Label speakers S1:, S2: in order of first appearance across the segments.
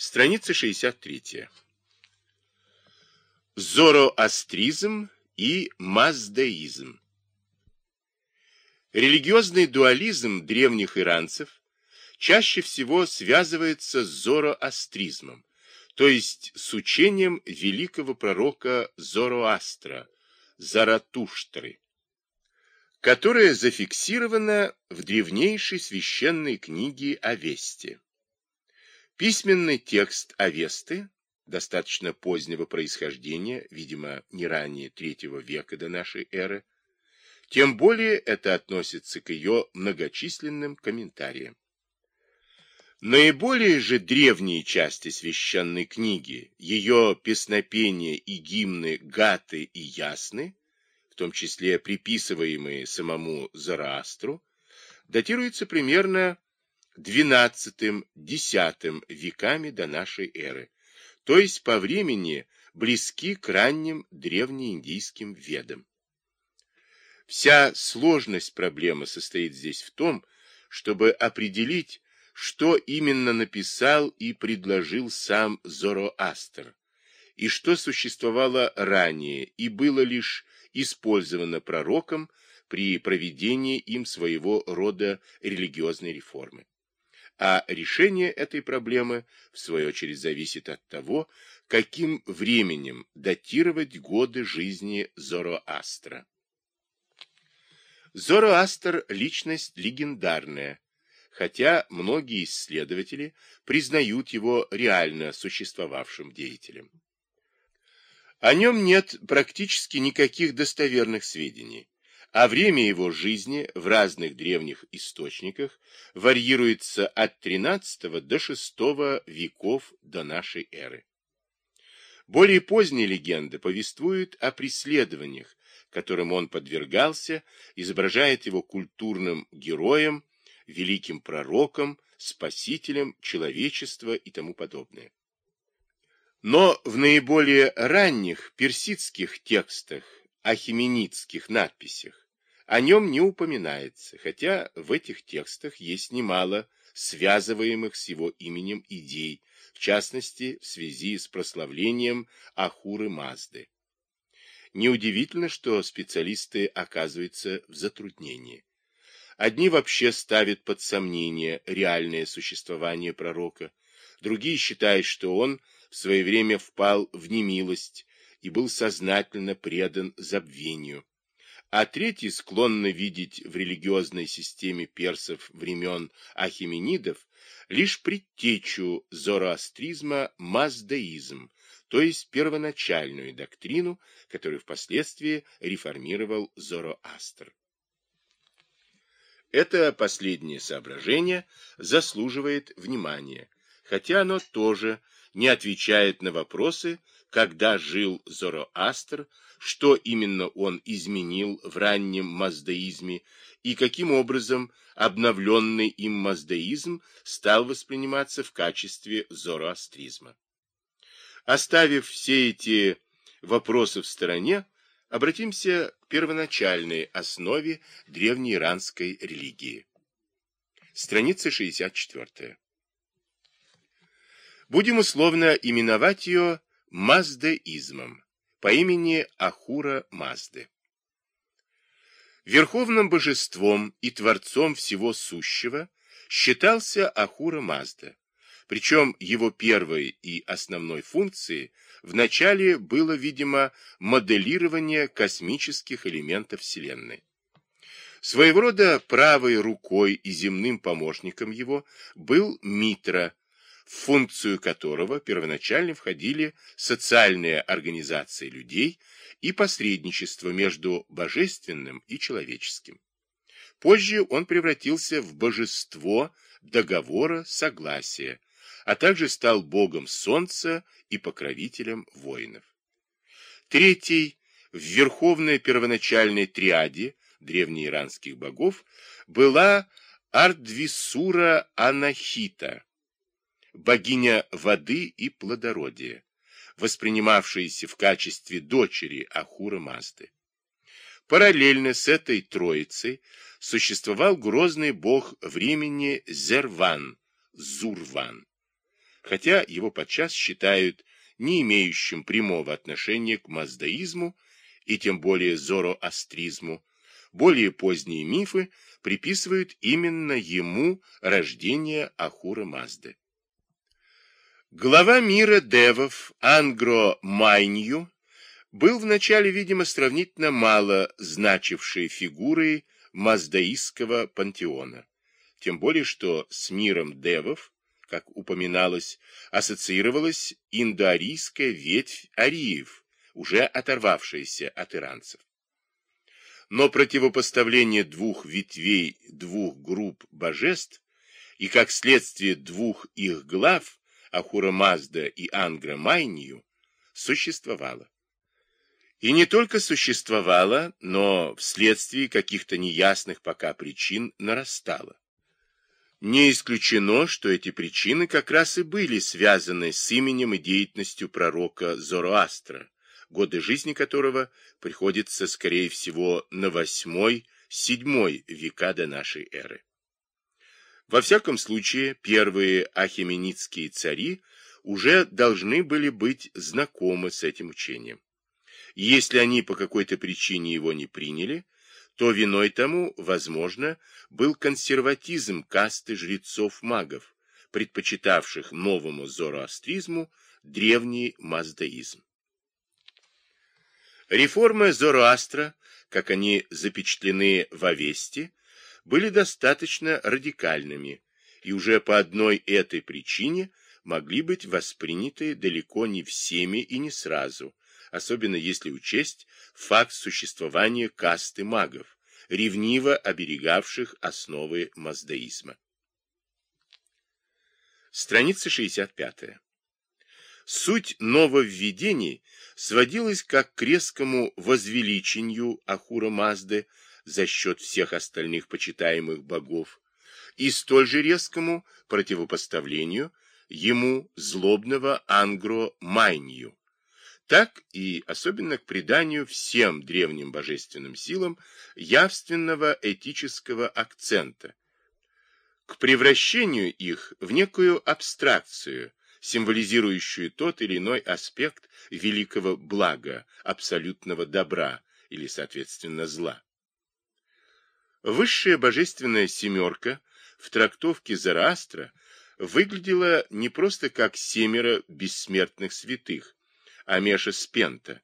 S1: Страница 63. Зороастризм и маздеизм. Религиозный дуализм древних иранцев чаще всего связывается с зороастризмом, то есть с учением великого пророка Зороастра, Заратуштры, которое зафиксировано в древнейшей священной книге Авесте. Письменный текст Авесты, достаточно позднего происхождения, видимо, не ранее третьего века до нашей эры, тем более это относится к ее многочисленным комментариям. Наиболее же древние части священной книги, ее песнопения и гимны Гаты и Ясны, в том числе приписываемые самому Зараастру, датируются примерно XII-X веками до нашей эры, то есть по времени близки к ранним древнеиндийским ведам. Вся сложность проблемы состоит здесь в том, чтобы определить, что именно написал и предложил сам Зороастр, и что существовало ранее и было лишь использовано пророком при проведении им своего рода религиозной реформы а решение этой проблемы, в свою очередь, зависит от того, каким временем датировать годы жизни Зороастра. Зороастр – личность легендарная, хотя многие исследователи признают его реально существовавшим деятелем. О нем нет практически никаких достоверных сведений а время его жизни в разных древних источниках варьируется от XIII до VI веков до нашей эры. Более поздние легенды повествуют о преследованиях, которым он подвергался, изображает его культурным героем, великим пророком, спасителем человечества и тому подобное. Но в наиболее ранних персидских текстах ахименидских надписях. О нем не упоминается, хотя в этих текстах есть немало связываемых с его именем идей, в частности, в связи с прославлением Ахуры Мазды. Неудивительно, что специалисты оказываются в затруднении. Одни вообще ставят под сомнение реальное существование пророка, другие считают, что он в свое время впал в немилость, и был сознательно предан забвению. А третий склонны видеть в религиозной системе персов времен ахименидов лишь предтечу зороастризма маздаизм, то есть первоначальную доктрину, которую впоследствии реформировал Зороастр. Это последнее соображение заслуживает внимания, хотя оно тоже не отвечает на вопросы, когда жил Зороастр, что именно он изменил в раннем маздаизме и каким образом обновленный им маздаизм стал восприниматься в качестве зороастризма. Оставив все эти вопросы в стороне, обратимся к первоначальной основе древнеиранской религии. Страница 64. Будем условно именовать ее Маздаизмом по имени Ахура Мазды. Верховным божеством и творцом всего сущего считался Ахура Мазда, причем его первой и основной функцией вначале было, видимо, моделирование космических элементов Вселенной. Своего рода правой рукой и земным помощником его был Митра, в функцию которого первоначально входили социальные организации людей и посредничество между божественным и человеческим. Позже он превратился в божество договора согласия, а также стал богом солнца и покровителем воинов. Третий, в верховной первоначальной триаде древнеиранских богов, была Ардвисура Анахита, богиня воды и плодородия, воспринимавшаяся в качестве дочери Ахура Мазды. Параллельно с этой троицей существовал грозный бог времени Зерван, Зурван. хотя его подчас считают не имеющим прямого отношения к маздаизму и тем более зороастризму, более поздние мифы приписывают именно ему рождение Ахура Мазды. Глава мира девов Ангро Майнью был вначале, видимо, сравнительно мало значившей фигурой маздаистского пантеона, тем более что с миром девов, как упоминалось, ассоциировалась индоарийская ветвь ариев, уже оторвавшаяся от иранцев. Но противопоставление двух ветвей двух групп божеств и, как следствие, двух их глав, Ахура Мазда и Ангра Майнию, существовало. И не только существовало, но вследствие каких-то неясных пока причин нарастало. Не исключено, что эти причины как раз и были связаны с именем и деятельностью пророка Зороастра, годы жизни которого приходится, скорее всего, на восьмой-седьмой века до нашей эры. Во всяком случае, первые ахименидские цари уже должны были быть знакомы с этим учением. если они по какой-то причине его не приняли, то виной тому, возможно, был консерватизм касты жрецов-магов, предпочитавших новому зороастризму древний маздаизм. Реформы Зороастра, как они запечатлены в Авесте, были достаточно радикальными и уже по одной этой причине могли быть восприняты далеко не всеми и не сразу, особенно если учесть факт существования касты магов, ревниво оберегавших основы маздаизма. Страница 65. Суть нововведений сводилась как к резкому возвеличению Ахура Мазды за счет всех остальных почитаемых богов и столь же резкому противопоставлению ему злобного Ангро Майнью, так и особенно к приданию всем древним божественным силам явственного этического акцента, к превращению их в некую абстракцию, символизирующую тот или иной аспект великого блага, абсолютного добра или, соответственно, зла. Высшая божественная семерка в трактовке Зараастра выглядела не просто как семеро бессмертных святых, Амеша Спента,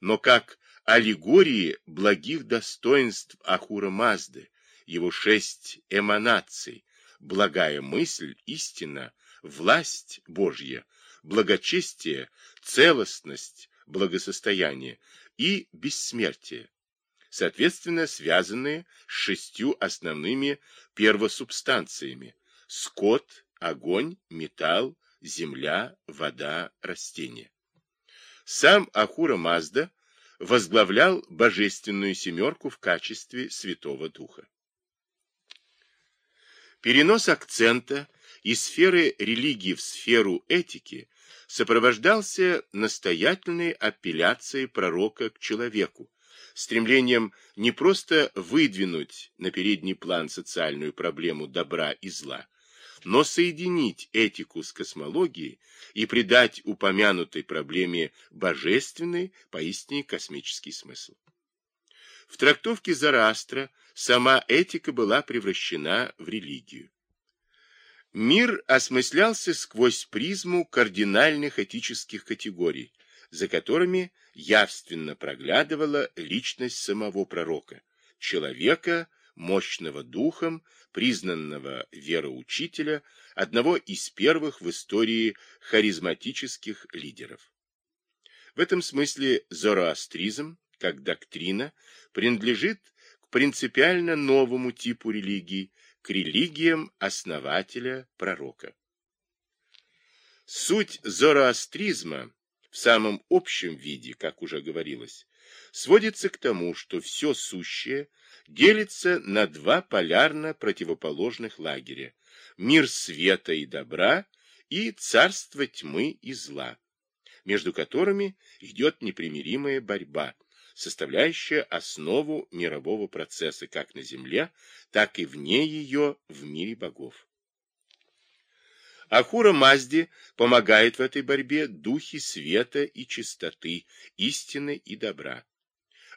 S1: но как аллегории благих достоинств Ахура Мазды, его шесть эманаций, благая мысль, истина, власть Божья, благочестие, целостность, благосостояние и бессмертие, соответственно связанные с шестью основными первосубстанциями – скот, огонь, металл, земля, вода, растения. Сам Ахура Мазда возглавлял божественную семерку в качестве Святого Духа. Перенос акцента из сферы религии в сферу этики сопровождался настоятельной апелляцией пророка к человеку, стремлением не просто выдвинуть на передний план социальную проблему добра и зла, но соединить этику с космологией и придать упомянутой проблеме божественный, поистине космический смысл. В трактовке Зараастра сама этика была превращена в религию. Мир осмыслялся сквозь призму кардинальных этических категорий, за которыми явственно проглядывала личность самого пророка, человека, мощного духом, признанного вероучителя, одного из первых в истории харизматических лидеров. В этом смысле зороастризм, как доктрина, принадлежит к принципиально новому типу религии, к религиям основателя пророка. Суть зороастризма в самом общем виде, как уже говорилось, сводится к тому, что все сущее делится на два полярно противоположных лагеря – мир света и добра и царство тьмы и зла, между которыми идет непримиримая борьба, составляющая основу мирового процесса как на Земле, так и вне ее в мире богов. Ахура Мазди помогает в этой борьбе духи света и чистоты, истины и добра.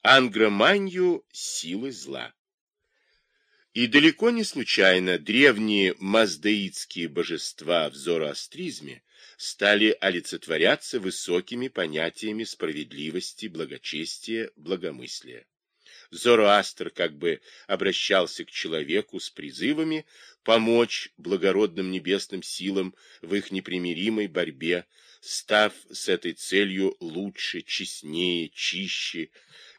S1: Ангроманью – силы зла. И далеко не случайно древние маздеитские божества в зороастризме стали олицетворяться высокими понятиями справедливости, благочестия, благомыслия. Зороастр как бы обращался к человеку с призывами помочь благородным небесным силам в их непримиримой борьбе, став с этой целью лучше, честнее, чище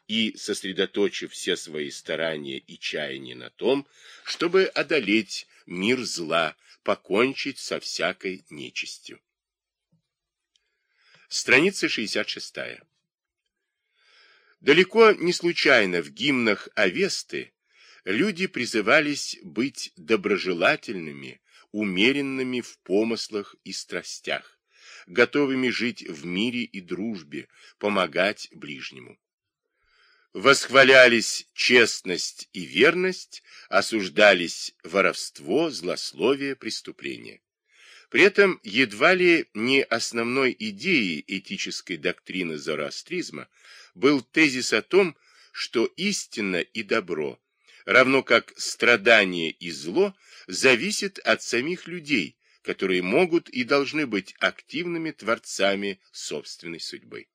S1: и сосредоточив все свои старания и чаяния на том, чтобы одолеть мир зла, покончить со всякой нечистью. Страница 66. Далеко не случайно в гимнах Авесты люди призывались быть доброжелательными, умеренными в помыслах и страстях, готовыми жить в мире и дружбе, помогать ближнему. Восхвалялись честность и верность, осуждались воровство, злословие, преступление. При этом едва ли не основной идеей этической доктрины зороастризма был тезис о том, что истина и добро, равно как страдание и зло, зависит от самих людей, которые могут и должны быть активными творцами собственной судьбы.